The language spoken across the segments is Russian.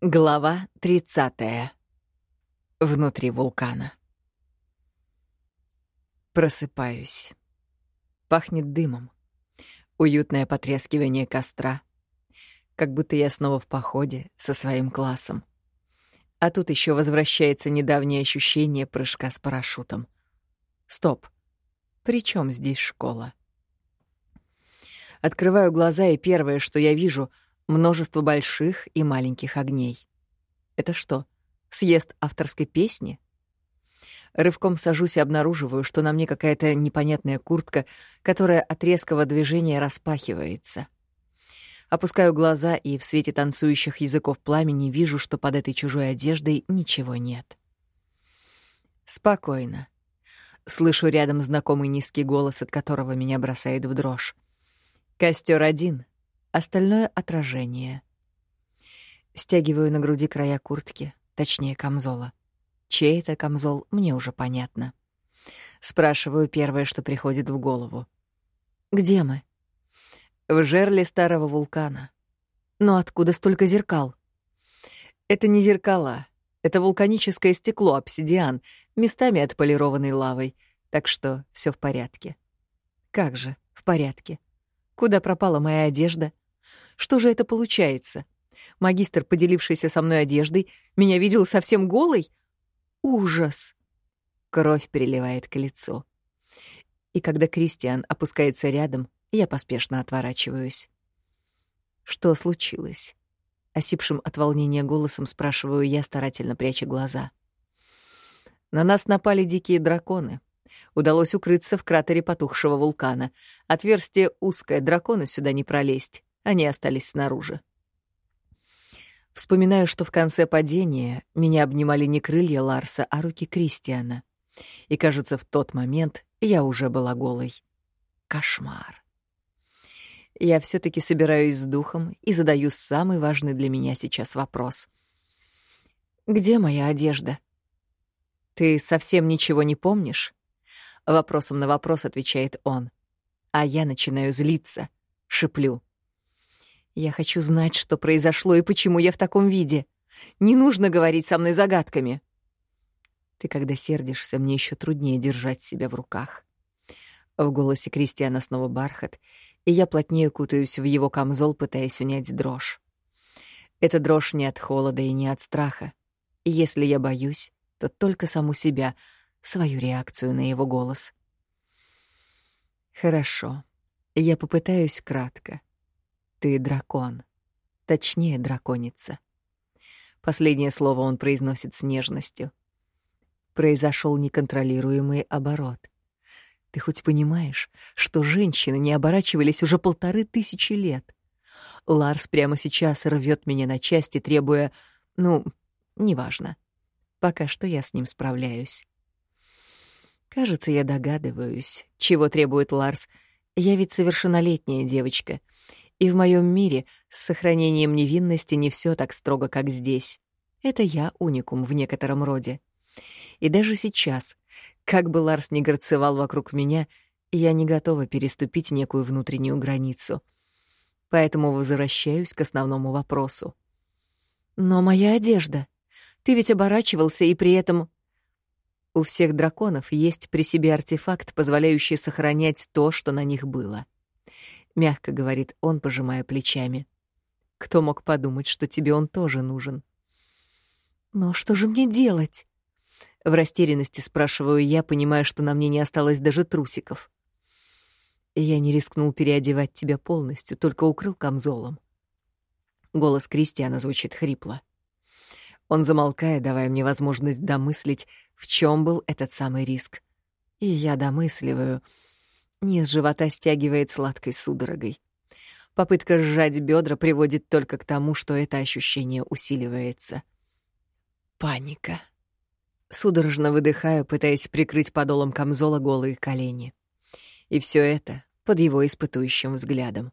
Глава 30. Внутри вулкана. Просыпаюсь. Пахнет дымом. Уютное потрескивание костра. Как будто я снова в походе со своим классом. А тут еще возвращается недавнее ощущение прыжка с парашютом. Стоп. При чем здесь школа? Открываю глаза, и первое, что я вижу — Множество больших и маленьких огней. Это что, съезд авторской песни? Рывком сажусь и обнаруживаю, что на мне какая-то непонятная куртка, которая от резкого движения распахивается. Опускаю глаза и в свете танцующих языков пламени вижу, что под этой чужой одеждой ничего нет. Спокойно. Слышу рядом знакомый низкий голос, от которого меня бросает в дрожь. Костер один, остальное — отражение. Стягиваю на груди края куртки, точнее, камзола. Чей это камзол, мне уже понятно. Спрашиваю первое, что приходит в голову. «Где мы?» «В жерле старого вулкана». «Но откуда столько зеркал?» «Это не зеркала. Это вулканическое стекло, обсидиан, местами отполированный лавой. Так что все в порядке». «Как же, в порядке?» Куда пропала моя одежда? Что же это получается? Магистр, поделившийся со мной одеждой, меня видел совсем голой? Ужас! Кровь переливает к лицу. И когда Кристиан опускается рядом, я поспешно отворачиваюсь. Что случилось? Осипшим от волнения голосом спрашиваю я, старательно пряча глаза. На нас напали дикие драконы. Удалось укрыться в кратере потухшего вулкана. Отверстие узкое, драконы сюда не пролезть. Они остались снаружи. Вспоминаю, что в конце падения меня обнимали не крылья Ларса, а руки Кристиана. И, кажется, в тот момент я уже была голой. Кошмар. Я все таки собираюсь с духом и задаю самый важный для меня сейчас вопрос. «Где моя одежда?» «Ты совсем ничего не помнишь?» Вопросом на вопрос отвечает он. А я начинаю злиться, шиплю. Я хочу знать, что произошло и почему я в таком виде. Не нужно говорить со мной загадками. Ты, когда сердишься, мне еще труднее держать себя в руках. В голосе Кристиана снова бархат, и я плотнее кутаюсь в его камзол, пытаясь унять дрожь. Это дрожь не от холода и не от страха. И если я боюсь, то только саму себя — свою реакцию на его голос. «Хорошо. Я попытаюсь кратко. Ты дракон. Точнее, драконица». Последнее слово он произносит с нежностью. Произошел неконтролируемый оборот. Ты хоть понимаешь, что женщины не оборачивались уже полторы тысячи лет? Ларс прямо сейчас рвет меня на части, требуя... Ну, неважно. Пока что я с ним справляюсь. Кажется, я догадываюсь, чего требует Ларс. Я ведь совершеннолетняя девочка. И в моем мире с сохранением невинности не все так строго, как здесь. Это я уникум в некотором роде. И даже сейчас, как бы Ларс ни горцевал вокруг меня, я не готова переступить некую внутреннюю границу. Поэтому возвращаюсь к основному вопросу. «Но моя одежда. Ты ведь оборачивался и при этом у всех драконов есть при себе артефакт, позволяющий сохранять то, что на них было. Мягко говорит он, пожимая плечами. Кто мог подумать, что тебе он тоже нужен? Но что же мне делать? В растерянности спрашиваю я, понимая, что на мне не осталось даже трусиков. Я не рискнул переодевать тебя полностью, только укрыл камзолом. Голос Кристиана звучит хрипло. Он замолкает, давая мне возможность домыслить, в чем был этот самый риск. И я домысливаю. Низ живота стягивает сладкой судорогой. Попытка сжать бедра приводит только к тому, что это ощущение усиливается. Паника. Судорожно выдыхаю, пытаясь прикрыть подолом камзола голые колени. И все это под его испытующим взглядом.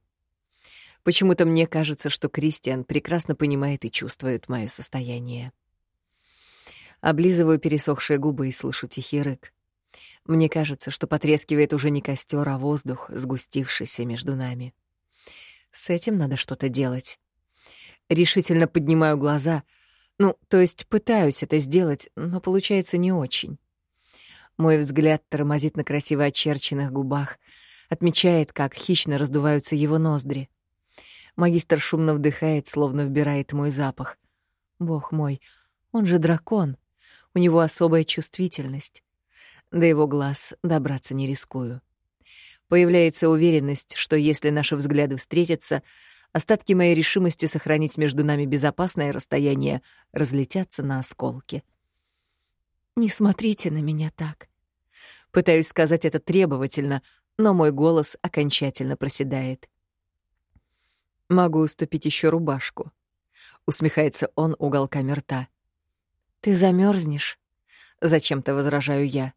Почему-то мне кажется, что Кристиан прекрасно понимает и чувствует мое состояние. Облизываю пересохшие губы и слышу тихий рык. Мне кажется, что потрескивает уже не костер, а воздух, сгустившийся между нами. С этим надо что-то делать. Решительно поднимаю глаза. Ну, то есть пытаюсь это сделать, но получается не очень. Мой взгляд тормозит на красиво очерченных губах, отмечает, как хищно раздуваются его ноздри. Магистр шумно вдыхает, словно вбирает мой запах. Бог мой, он же дракон. У него особая чувствительность. До его глаз добраться не рискую. Появляется уверенность, что если наши взгляды встретятся, остатки моей решимости сохранить между нами безопасное расстояние разлетятся на осколки. «Не смотрите на меня так». Пытаюсь сказать это требовательно, но мой голос окончательно проседает. «Могу уступить еще рубашку», — усмехается он уголками рта. «Ты замерзнешь? зачем-то возражаю я.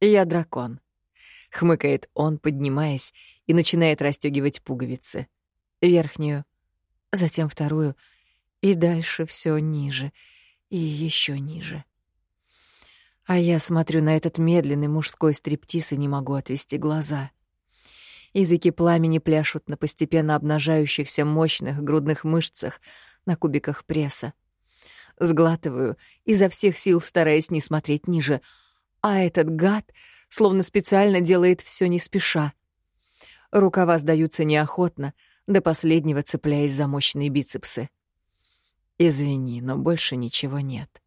«Я дракон», — хмыкает он, поднимаясь, и начинает расстегивать пуговицы. Верхнюю, затем вторую, и дальше все ниже, и еще ниже. А я смотрю на этот медленный мужской стриптиз и не могу отвести глаза. Языки пламени пляшут на постепенно обнажающихся мощных грудных мышцах, на кубиках пресса. Сглатываю, изо всех сил стараясь не смотреть ниже, а этот гад словно специально делает все не спеша. Рукава сдаются неохотно, до последнего цепляясь за мощные бицепсы. Извини, но больше ничего нет.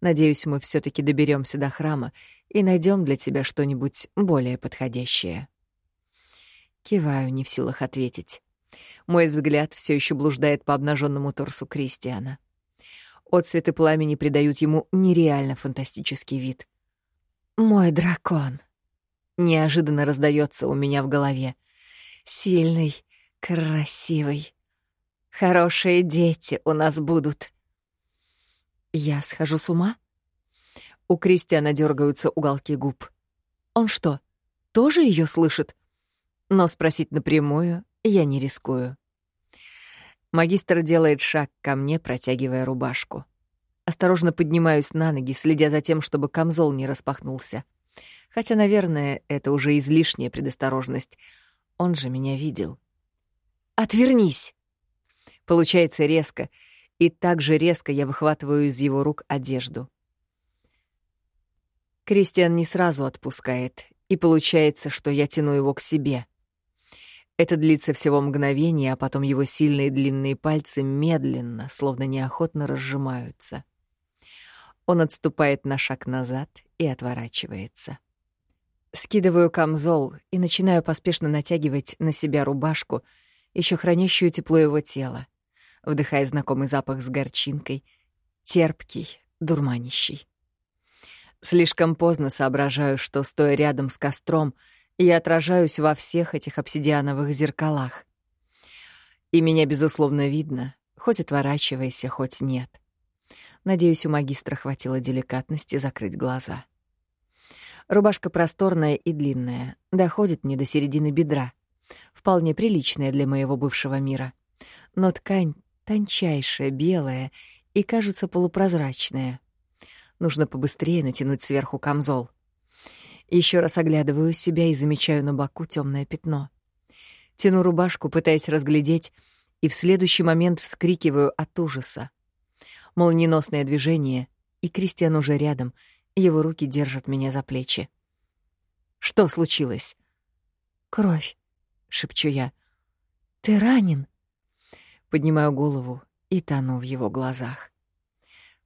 Надеюсь, мы все таки доберемся до храма и найдем для тебя что-нибудь более подходящее. Киваю, не в силах ответить. Мой взгляд все еще блуждает по обнаженному торсу Кристиана. Отцветы пламени придают ему нереально фантастический вид. «Мой дракон!» Неожиданно раздается у меня в голове. «Сильный, красивый. Хорошие дети у нас будут». Я схожу с ума? У Кристиана дергаются уголки губ. Он что, тоже ее слышит? Но спросить напрямую я не рискую. Магистр делает шаг ко мне, протягивая рубашку. Осторожно поднимаюсь на ноги, следя за тем, чтобы камзол не распахнулся. Хотя, наверное, это уже излишняя предосторожность. Он же меня видел. «Отвернись!» Получается резко — и так же резко я выхватываю из его рук одежду. Кристиан не сразу отпускает, и получается, что я тяну его к себе. Это длится всего мгновение, а потом его сильные длинные пальцы медленно, словно неохотно разжимаются. Он отступает на шаг назад и отворачивается. Скидываю камзол и начинаю поспешно натягивать на себя рубашку, еще хранящую тепло его тела вдыхая знакомый запах с горчинкой, терпкий, дурманящий. Слишком поздно соображаю, что, стоя рядом с костром, я отражаюсь во всех этих обсидиановых зеркалах. И меня, безусловно, видно, хоть отворачивайся, хоть нет. Надеюсь, у магистра хватило деликатности закрыть глаза. Рубашка просторная и длинная, доходит мне до середины бедра. Вполне приличная для моего бывшего мира. Но ткань тончайшая, белая и, кажется, полупрозрачная. Нужно побыстрее натянуть сверху камзол. Еще раз оглядываю себя и замечаю на боку темное пятно. Тяну рубашку, пытаясь разглядеть, и в следующий момент вскрикиваю от ужаса. Молниеносное движение, и Кристиан уже рядом, его руки держат меня за плечи. Что случилось? «Кровь», — шепчу я. «Ты ранен?» Поднимаю голову и тону в его глазах.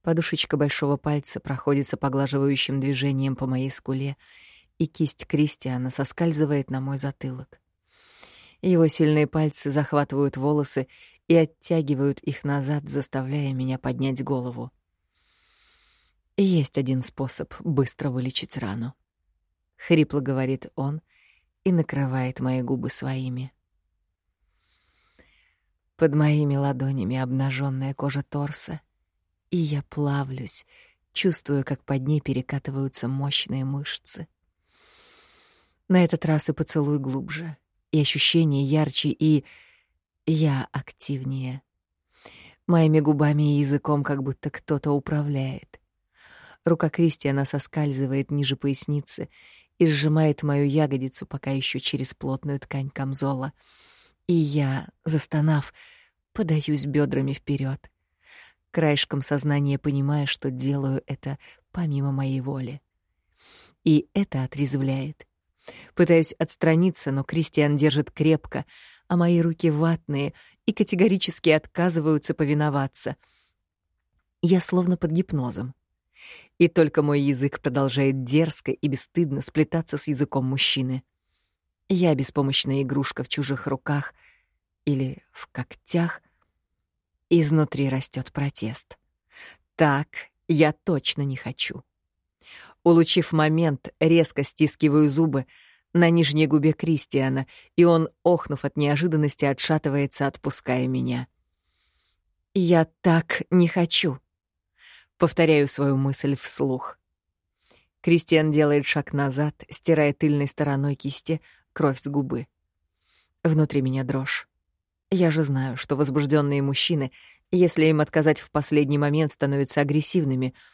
Подушечка большого пальца проходится поглаживающим движением по моей скуле, и кисть Кристиана соскальзывает на мой затылок. Его сильные пальцы захватывают волосы и оттягивают их назад, заставляя меня поднять голову. Есть один способ быстро вылечить рану. Хрипло говорит он и накрывает мои губы своими. Под моими ладонями обнаженная кожа торса, и я плавлюсь, чувствуя, как под ней перекатываются мощные мышцы. На этот раз и поцелуй глубже, и ощущение ярче, и я активнее. Моими губами и языком как будто кто-то управляет. Рука Кристиана соскальзывает ниже поясницы и сжимает мою ягодицу пока еще через плотную ткань камзола — и я, застонав, подаюсь бедрами вперед, краешком сознания понимая, что делаю это помимо моей воли. И это отрезвляет. Пытаюсь отстраниться, но Кристиан держит крепко, а мои руки ватные и категорически отказываются повиноваться. Я словно под гипнозом. И только мой язык продолжает дерзко и бесстыдно сплетаться с языком мужчины. Я беспомощная игрушка в чужих руках или в когтях. Изнутри растет протест. Так я точно не хочу. Улучив момент, резко стискиваю зубы на нижней губе Кристиана, и он, охнув от неожиданности, отшатывается, отпуская меня. «Я так не хочу», — повторяю свою мысль вслух. Кристиан делает шаг назад, стирая тыльной стороной кисти кровь с губы. Внутри меня дрожь. Я же знаю, что возбужденные мужчины, если им отказать в последний момент, становятся агрессивными —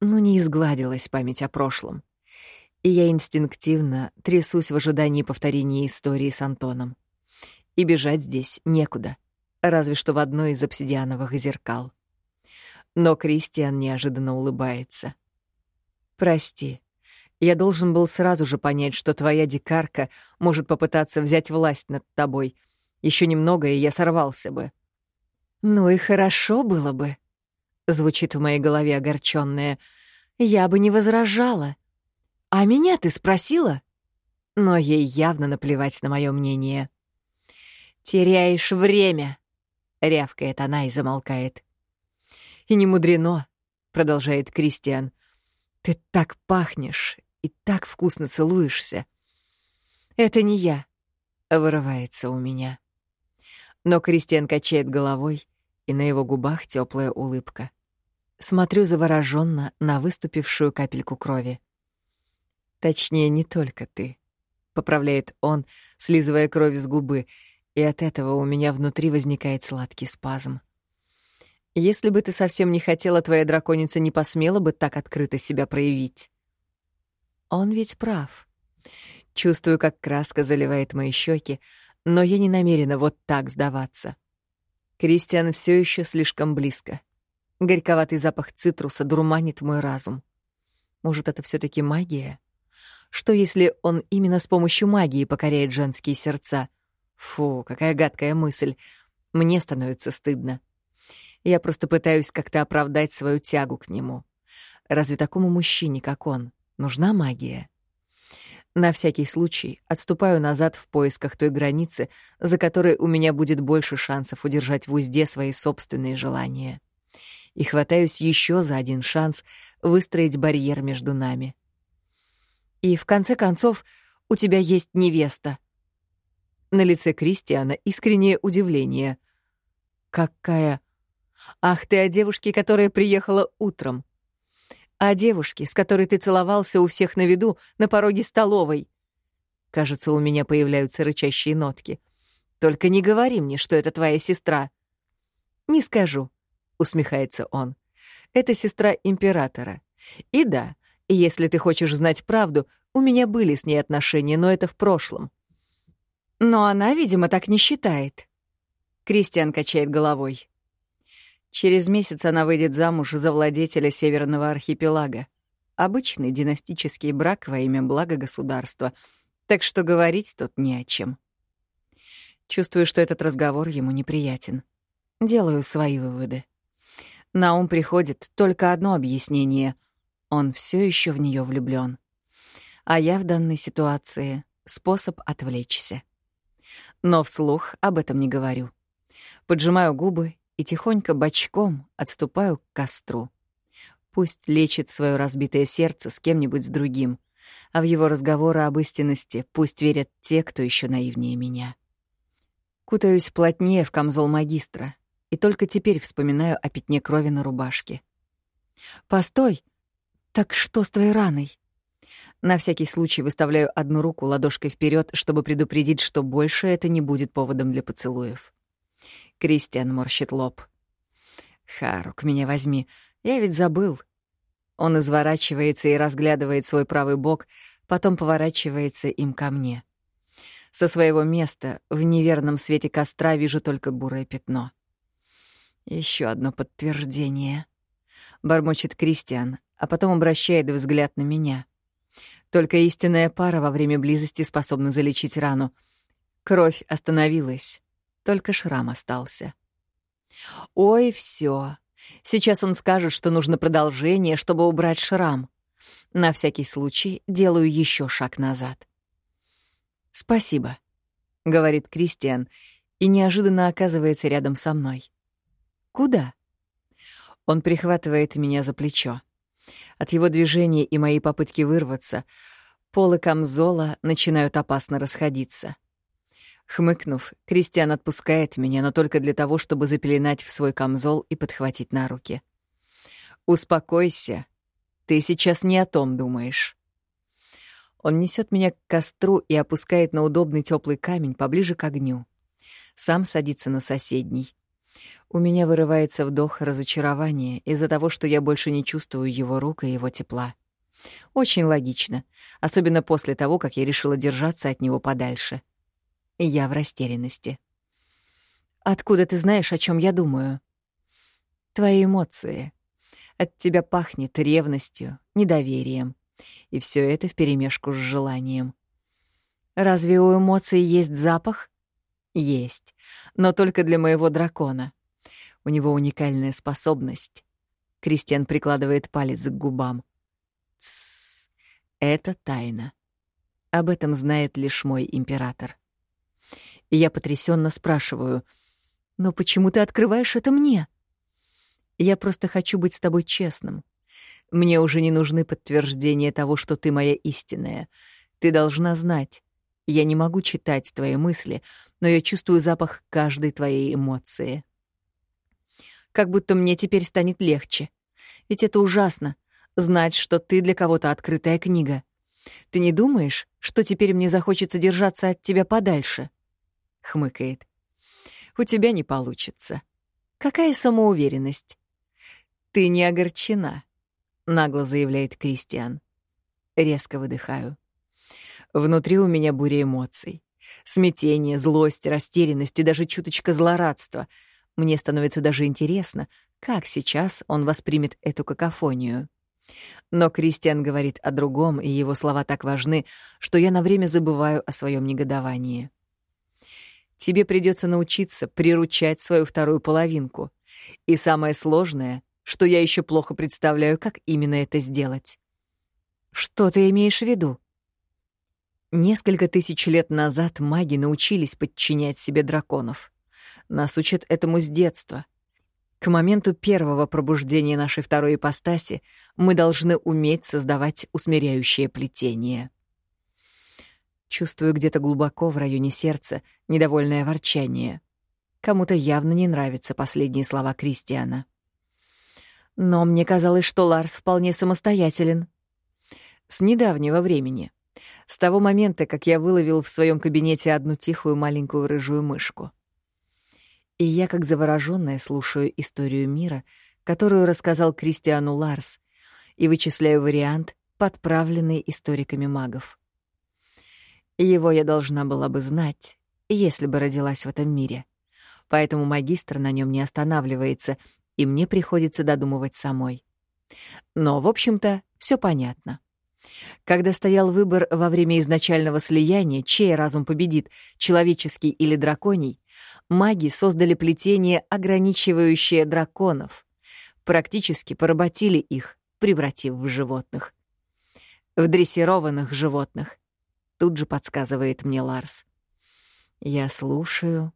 но не изгладилась память о прошлом. И я инстинктивно трясусь в ожидании повторения истории с Антоном. И бежать здесь некуда, разве что в одно из обсидиановых зеркал. Но Кристиан неожиданно улыбается. «Прости, я должен был сразу же понять, что твоя дикарка может попытаться взять власть над тобой. Еще немного, и я сорвался бы». «Ну и хорошо было бы», звучит в моей голове огорчённое. Я бы не возражала. А меня ты спросила? Но ей явно наплевать на моё мнение. Теряешь время, рявкает она и замолкает. И не мудрено, продолжает Кристиан. Ты так пахнешь и так вкусно целуешься. Это не я, вырывается у меня. Но Кристиан качает головой, и на его губах теплая улыбка. Смотрю завороженно на выступившую капельку крови. Точнее, не только ты, поправляет он, слизывая кровь с губы, и от этого у меня внутри возникает сладкий спазм. Если бы ты совсем не хотела, твоя драконица не посмела бы так открыто себя проявить. Он ведь прав. Чувствую, как краска заливает мои щеки, но я не намерена вот так сдаваться. Кристиан все еще слишком близко. Горьковатый запах цитруса дурманит мой разум. Может, это все таки магия? Что если он именно с помощью магии покоряет женские сердца? Фу, какая гадкая мысль. Мне становится стыдно. Я просто пытаюсь как-то оправдать свою тягу к нему. Разве такому мужчине, как он, нужна магия? На всякий случай отступаю назад в поисках той границы, за которой у меня будет больше шансов удержать в узде свои собственные желания и хватаюсь еще за один шанс выстроить барьер между нами. И в конце концов, у тебя есть невеста. На лице Кристиана искреннее удивление. Какая? Ах, ты о девушке, которая приехала утром. О девушке, с которой ты целовался у всех на виду на пороге столовой. Кажется, у меня появляются рычащие нотки. Только не говори мне, что это твоя сестра. Не скажу. — усмехается он. «Это сестра императора. И да, если ты хочешь знать правду, у меня были с ней отношения, но это в прошлом». «Но она, видимо, так не считает». Кристиан качает головой. Через месяц она выйдет замуж за владетеля Северного архипелага. Обычный династический брак во имя блага государства, так что говорить тут не о чем. Чувствую, что этот разговор ему неприятен. Делаю свои выводы. На ум приходит только одно объяснение. Он все еще в нее влюблен. А я в данной ситуации — способ отвлечься. Но вслух об этом не говорю. Поджимаю губы и тихонько бочком отступаю к костру. Пусть лечит свое разбитое сердце с кем-нибудь с другим, а в его разговоры об истинности пусть верят те, кто еще наивнее меня. Кутаюсь плотнее в камзол магистра, и только теперь вспоминаю о пятне крови на рубашке. «Постой! Так что с твоей раной?» На всякий случай выставляю одну руку ладошкой вперед, чтобы предупредить, что больше это не будет поводом для поцелуев. Кристиан морщит лоб. «Харук, меня возьми, я ведь забыл». Он изворачивается и разглядывает свой правый бок, потом поворачивается им ко мне. Со своего места в неверном свете костра вижу только бурое пятно — Еще одно подтверждение. Бормочет Кристиан, а потом обращает взгляд на меня. Только истинная пара во время близости способна залечить рану. Кровь остановилась, только шрам остался. Ой, все. Сейчас он скажет, что нужно продолжение, чтобы убрать шрам. На всякий случай делаю еще шаг назад. «Спасибо», — говорит Кристиан, и неожиданно оказывается рядом со мной. «Куда?» Он прихватывает меня за плечо. От его движения и моей попытки вырваться полы камзола начинают опасно расходиться. Хмыкнув, Кристиан отпускает меня, но только для того, чтобы запеленать в свой камзол и подхватить на руки. «Успокойся. Ты сейчас не о том думаешь». Он несет меня к костру и опускает на удобный теплый камень поближе к огню. Сам садится на соседний. У меня вырывается вдох разочарования из-за того, что я больше не чувствую его рук и его тепла. Очень логично, особенно после того, как я решила держаться от него подальше. Я в растерянности. «Откуда ты знаешь, о чем я думаю?» «Твои эмоции. От тебя пахнет ревностью, недоверием. И все это вперемешку с желанием. Разве у эмоций есть запах?» «Есть, но только для моего дракона. У него уникальная способность. Кристиан прикладывает палец к губам. Тссс, это тайна. Об этом знает лишь мой император. И я потрясенно спрашиваю, «Но почему ты открываешь это мне?» «Я просто хочу быть с тобой честным. Мне уже не нужны подтверждения того, что ты моя истинная. Ты должна знать. Я не могу читать твои мысли, но я чувствую запах каждой твоей эмоции. Как будто мне теперь станет легче. Ведь это ужасно — знать, что ты для кого-то открытая книга. Ты не думаешь, что теперь мне захочется держаться от тебя подальше? Хмыкает. У тебя не получится. Какая самоуверенность? Ты не огорчена, нагло заявляет Кристиан. Резко выдыхаю. Внутри у меня буря эмоций. Смятение, злость, растерянность и даже чуточка злорадства — мне становится даже интересно, как сейчас он воспримет эту какофонию. Но Кристиан говорит о другом, и его слова так важны, что я на время забываю о своем негодовании. Тебе придется научиться приручать свою вторую половинку. И самое сложное, что я еще плохо представляю, как именно это сделать. Что ты имеешь в виду? Несколько тысяч лет назад маги научились подчинять себе драконов. Нас учат этому с детства. К моменту первого пробуждения нашей второй ипостаси мы должны уметь создавать усмиряющее плетение. Чувствую где-то глубоко в районе сердца недовольное ворчание. Кому-то явно не нравятся последние слова Кристиана. Но мне казалось, что Ларс вполне самостоятелен. С недавнего времени. С того момента, как я выловил в своем кабинете одну тихую маленькую рыжую мышку. И я, как заворожённая, слушаю историю мира, которую рассказал Кристиану Ларс, и вычисляю вариант, подправленный историками магов. Его я должна была бы знать, если бы родилась в этом мире. Поэтому магистр на нем не останавливается, и мне приходится додумывать самой. Но, в общем-то, все понятно. Когда стоял выбор во время изначального слияния, чей разум победит, человеческий или драконий, маги создали плетение, ограничивающее драконов. Практически поработили их, превратив в животных. В дрессированных животных. Тут же подсказывает мне Ларс. Я слушаю,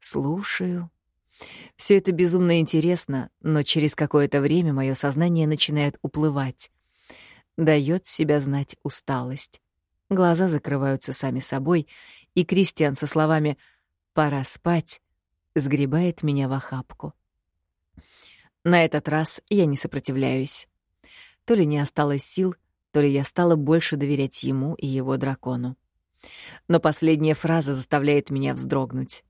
слушаю. Все это безумно интересно, но через какое-то время мое сознание начинает уплывать. Дает себя знать усталость. Глаза закрываются сами собой, и Кристиан со словами «Связь» пора спать, сгребает меня в охапку. На этот раз я не сопротивляюсь. То ли не осталось сил, то ли я стала больше доверять ему и его дракону. Но последняя фраза заставляет меня вздрогнуть.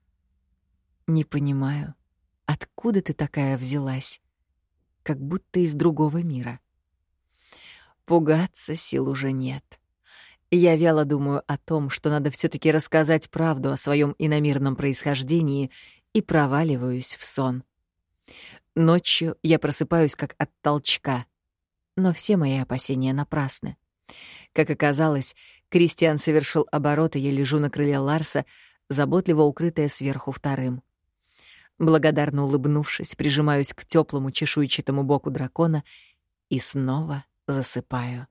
«Не понимаю, откуда ты такая взялась? Как будто из другого мира». Пугаться сил уже нет. Я вяло думаю о том, что надо все таки рассказать правду о своем иномирном происхождении и проваливаюсь в сон. Ночью я просыпаюсь как от толчка, но все мои опасения напрасны. Как оказалось, Кристиан совершил оборот, и я лежу на крыле Ларса, заботливо укрытая сверху вторым. Благодарно улыбнувшись, прижимаюсь к теплому чешуйчатому боку дракона и снова засыпаю.